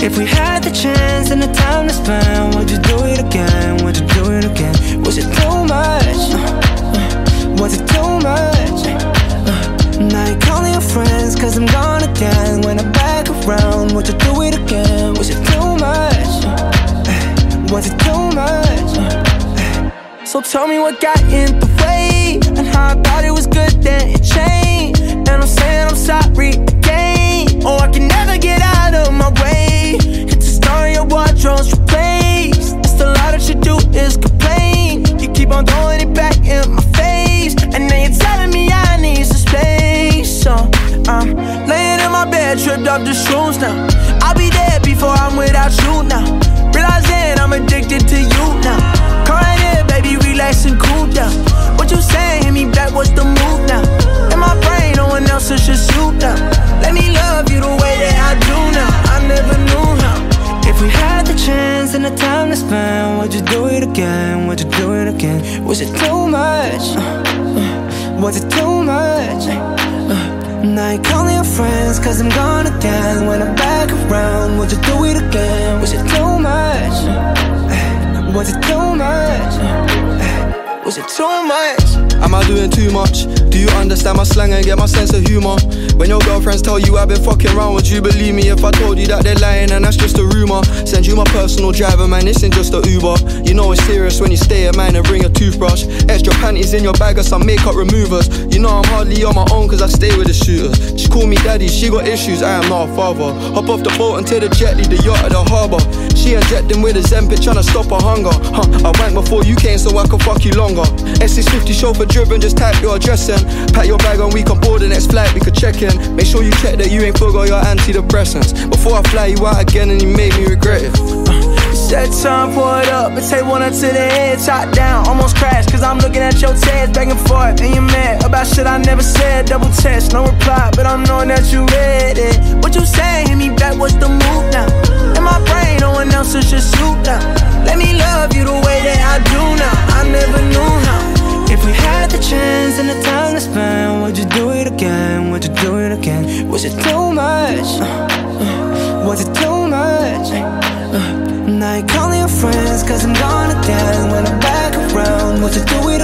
If we had the chance and the time to spend, would you do it again? Would you do it again? Was it too much? Was it too much? Now you're calling your friends cause I'm gone again When I'm back around, would you do it again? Was it too much? Was it too much? So tell me what got in the way off the shoes now. I'll be dead before I'm without you now. Realizing I'm addicted to you now. Come here, baby, relax and cool down. What you saying, hit me back, what's the move now? In my brain, no one else is just you now. Let me love you the way that I do now. I never knew how. If we had the chance and the time to spend Would you do it again, would you do it again? Was it too much? Uh, uh, was it too much? You're calling your friends cause I'm gone again When I'm back around, would you do it again? Was it too much? Uh, Was it too much? Uh, Was it too much? Am I doing too much? Do you understand my slang and get my sense of humor? When your girlfriends tell you I've been fucking around, would you believe me if I told you that they're lying and that's just a rumor? Send you my personal driver, man, this ain't just a Uber. You know it's serious when you stay at mine and bring a toothbrush. Extra panties in your bag or some makeup removers. You know I'm hardly on my own cause I stay with the shooters. She call me daddy, she got issues, I am not a father. Hop off the boat and take the jet, leave the yacht at the harbour. She injecting with Ozempic, tryna stop her hunger. Huh, I went before you came so I could fuck you longer. S650 chauffeur driven, just type your address in. Pack your bag and we can board the next flight, we could check in. Make sure you check that you ain't forgot your antidepressants. Before I fly you out again and you made me regret it. Set time, pour it up, and take one up to the head, top down, almost crash. Cause I'm looking at your tears back and forth, and you're mad about shit I never said. Double test, no reply, but I'm knowing that would you do it again? Would you do it again? Was it too much? Was it too much? Now you're calling your friends cause I'm gone again When I'm back around, would you do it